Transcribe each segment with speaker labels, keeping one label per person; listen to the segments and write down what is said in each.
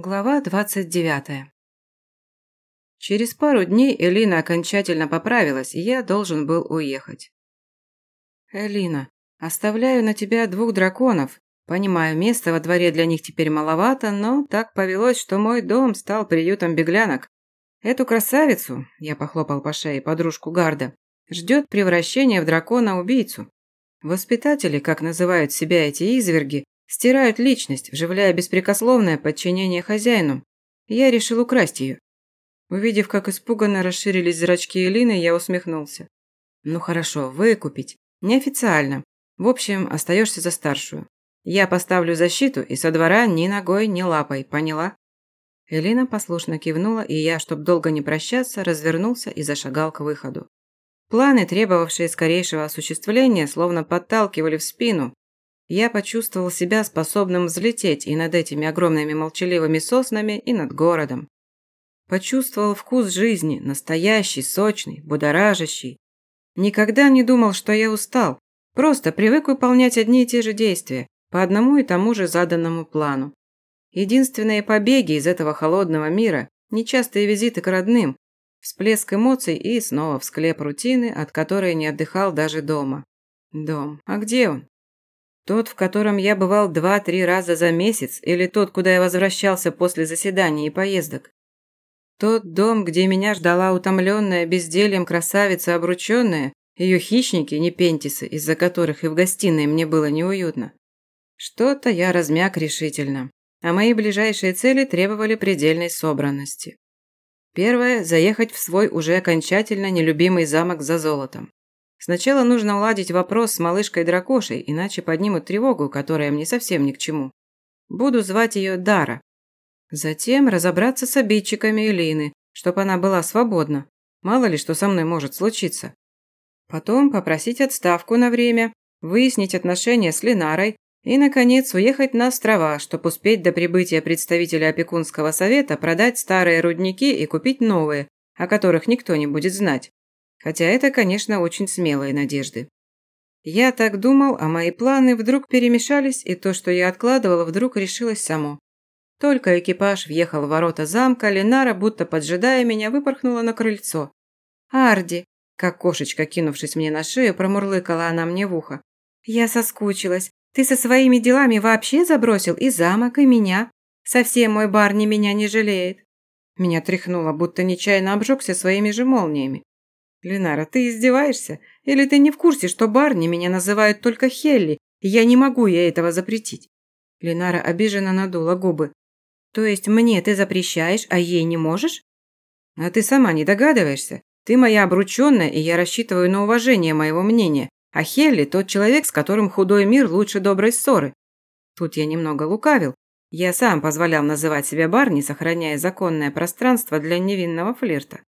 Speaker 1: Глава двадцать девятая. Через пару дней Элина окончательно поправилась, и я должен был уехать. «Элина, оставляю на тебя двух драконов. Понимаю, места во дворе для них теперь маловато, но так повелось, что мой дом стал приютом беглянок. Эту красавицу, я похлопал по шее подружку Гарда, ждет превращение в дракона-убийцу. Воспитатели, как называют себя эти изверги, Стирают личность, вживляя беспрекословное подчинение хозяину. Я решил украсть ее. Увидев, как испуганно расширились зрачки Элины, я усмехнулся. Ну хорошо, выкупить. Неофициально. В общем, остаешься за старшую. Я поставлю защиту и со двора ни ногой, ни лапой, поняла? Элина послушно кивнула, и я, чтоб долго не прощаться, развернулся и зашагал к выходу. Планы, требовавшие скорейшего осуществления, словно подталкивали в спину, я почувствовал себя способным взлететь и над этими огромными молчаливыми соснами, и над городом. Почувствовал вкус жизни, настоящий, сочный, будоражащий. Никогда не думал, что я устал, просто привык выполнять одни и те же действия, по одному и тому же заданному плану. Единственные побеги из этого холодного мира – нечастые визиты к родным, всплеск эмоций и снова в склеп рутины, от которой не отдыхал даже дома. Дом. А где он? Тот, в котором я бывал два-три раза за месяц, или тот, куда я возвращался после заседаний и поездок? Тот дом, где меня ждала утомленная бездельем красавица обрученная, ее хищники, не пентисы, из-за которых и в гостиной мне было неуютно. Что-то я размяк решительно, а мои ближайшие цели требовали предельной собранности. Первое – заехать в свой уже окончательно нелюбимый замок за золотом. Сначала нужно уладить вопрос с малышкой-дракошей, иначе поднимут тревогу, которая мне совсем ни к чему. Буду звать ее Дара. Затем разобраться с обидчиками Элины, чтобы она была свободна. Мало ли, что со мной может случиться. Потом попросить отставку на время, выяснить отношения с Ленарой и, наконец, уехать на острова, чтобы успеть до прибытия представителя опекунского совета продать старые рудники и купить новые, о которых никто не будет знать. Хотя это, конечно, очень смелые надежды. Я так думал, а мои планы вдруг перемешались, и то, что я откладывала, вдруг решилось само. Только экипаж въехал в ворота замка, Ленара, будто поджидая меня, выпорхнула на крыльцо. «Арди!» – как кошечка, кинувшись мне на шею, промурлыкала она мне в ухо. «Я соскучилась. Ты со своими делами вообще забросил и замок, и меня. Совсем мой Барни меня не жалеет». Меня тряхнуло, будто нечаянно обжегся своими же молниями. «Ленара, ты издеваешься? Или ты не в курсе, что барни меня называют только Хелли, и я не могу ей этого запретить?» Ленара обиженно надула губы. «То есть мне ты запрещаешь, а ей не можешь?» «А ты сама не догадываешься? Ты моя обрученная, и я рассчитываю на уважение моего мнения, а Хелли – тот человек, с которым худой мир лучше доброй ссоры». Тут я немного лукавил. Я сам позволял называть себя Барни, сохраняя законное пространство для невинного флирта.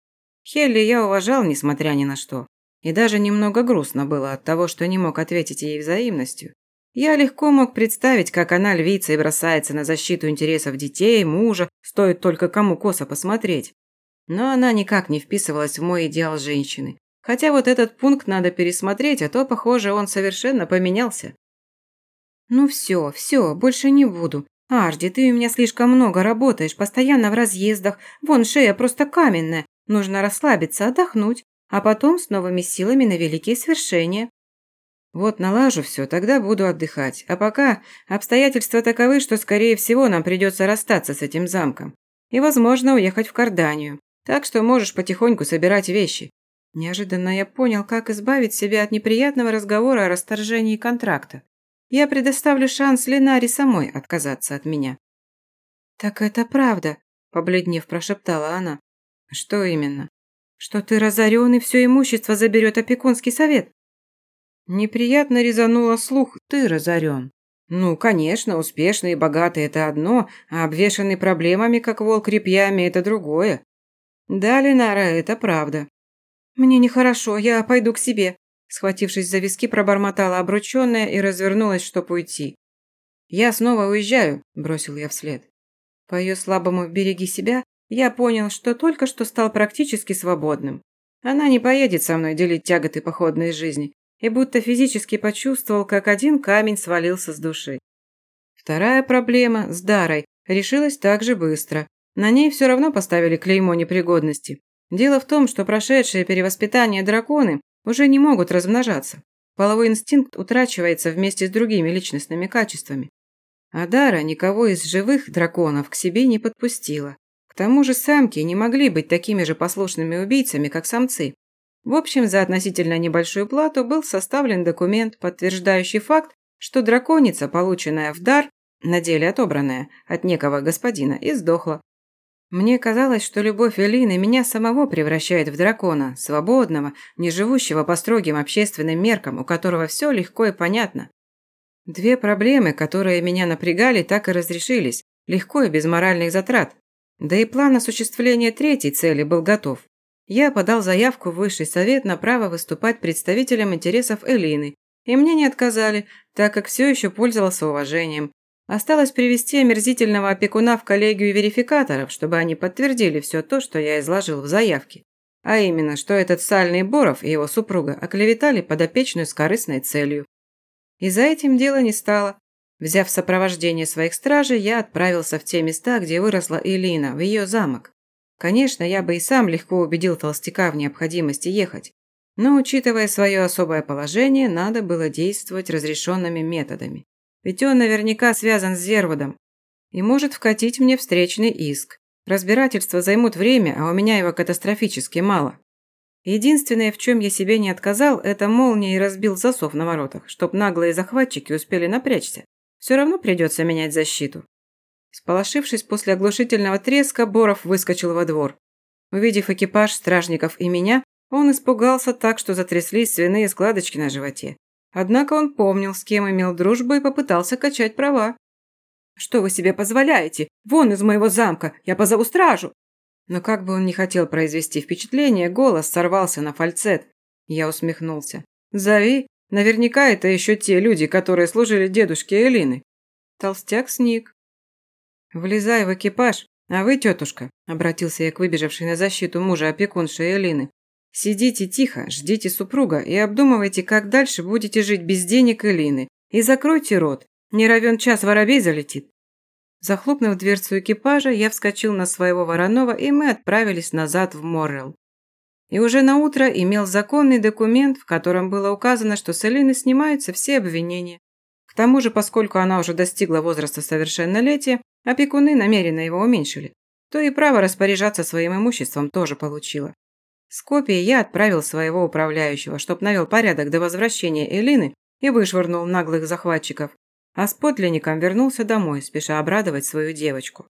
Speaker 1: Хелли я уважал, несмотря ни на что. И даже немного грустно было от того, что не мог ответить ей взаимностью. Я легко мог представить, как она львица и бросается на защиту интересов детей, мужа, стоит только кому косо посмотреть. Но она никак не вписывалась в мой идеал женщины. Хотя вот этот пункт надо пересмотреть, а то, похоже, он совершенно поменялся. «Ну все, все, больше не буду. Арди, ты у меня слишком много работаешь, постоянно в разъездах. Вон шея просто каменная. Нужно расслабиться, отдохнуть, а потом с новыми силами на великие свершения. Вот налажу все, тогда буду отдыхать. А пока обстоятельства таковы, что, скорее всего, нам придется расстаться с этим замком. И, возможно, уехать в Карданию. Так что можешь потихоньку собирать вещи. Неожиданно я понял, как избавить себя от неприятного разговора о расторжении контракта. Я предоставлю шанс Ленаре самой отказаться от меня. «Так это правда», – побледнев прошептала она. Что именно? Что ты разорен и все имущество заберет опекунский совет? Неприятно резануло слух, ты разорен. Ну, конечно, успешный и богатый – это одно, а обвешанный проблемами, как волк репьями – это другое. Да, Ленара, это правда. Мне нехорошо, я пойду к себе. Схватившись за виски, пробормотала обрученная и развернулась, чтобы уйти. «Я снова уезжаю», – бросил я вслед. По ее слабому «береги себя» Я понял, что только что стал практически свободным. Она не поедет со мной делить тяготы походной жизни, и будто физически почувствовал, как один камень свалился с души. Вторая проблема с Дарой решилась так же быстро. На ней все равно поставили клеймо непригодности. Дело в том, что прошедшие перевоспитание драконы уже не могут размножаться. Половой инстинкт утрачивается вместе с другими личностными качествами. Адара никого из живых драконов к себе не подпустила. К тому же самки не могли быть такими же послушными убийцами, как самцы. В общем, за относительно небольшую плату был составлен документ, подтверждающий факт, что драконица, полученная в дар, на деле отобранная от некого господина, и сдохла. Мне казалось, что любовь Элины меня самого превращает в дракона, свободного, не живущего по строгим общественным меркам, у которого все легко и понятно. Две проблемы, которые меня напрягали, так и разрешились, легко и без моральных затрат. Да и план осуществления третьей цели был готов. Я подал заявку в Высший совет на право выступать представителем интересов Элины, и мне не отказали, так как все еще пользовался уважением. Осталось привести омерзительного опекуна в коллегию верификаторов, чтобы они подтвердили все то, что я изложил в заявке. А именно, что этот сальный Боров и его супруга оклеветали подопечную с корыстной целью. И за этим дело не стало. Взяв сопровождение своих стражей, я отправился в те места, где выросла Элина, в ее замок. Конечно, я бы и сам легко убедил толстяка в необходимости ехать. Но, учитывая свое особое положение, надо было действовать разрешенными методами. Ведь он наверняка связан с Зервудом и может вкатить мне встречный иск. Разбирательства займут время, а у меня его катастрофически мало. Единственное, в чем я себе не отказал, это молния и разбил засов на воротах, чтоб наглые захватчики успели напрячься. Все равно придется менять защиту. Сполошившись после оглушительного треска, Боров выскочил во двор. Увидев экипаж стражников и меня, он испугался так, что затряслись свиные складочки на животе. Однако он помнил, с кем имел дружбу и попытался качать права. «Что вы себе позволяете? Вон из моего замка! Я позову стражу!» Но как бы он ни хотел произвести впечатление, голос сорвался на фальцет. Я усмехнулся. «Зови. Наверняка это еще те люди, которые служили дедушке Элины». Толстяк сник. «Влезай в экипаж, а вы, тетушка», – обратился я к выбежавшей на защиту мужа опекунши Элины. «Сидите тихо, ждите супруга и обдумывайте, как дальше будете жить без денег Элины. И закройте рот, не равен час воробей залетит». Захлопнув дверцу экипажа, я вскочил на своего Воронова, и мы отправились назад в Моррелл. И уже на утро имел законный документ, в котором было указано, что с Элины снимаются все обвинения. К тому же, поскольку она уже достигла возраста совершеннолетия, опекуны намеренно его уменьшили, то и право распоряжаться своим имуществом тоже получила. С копией я отправил своего управляющего, чтоб навел порядок до возвращения Элины и вышвырнул наглых захватчиков, а с подлинником вернулся домой, спеша обрадовать свою девочку.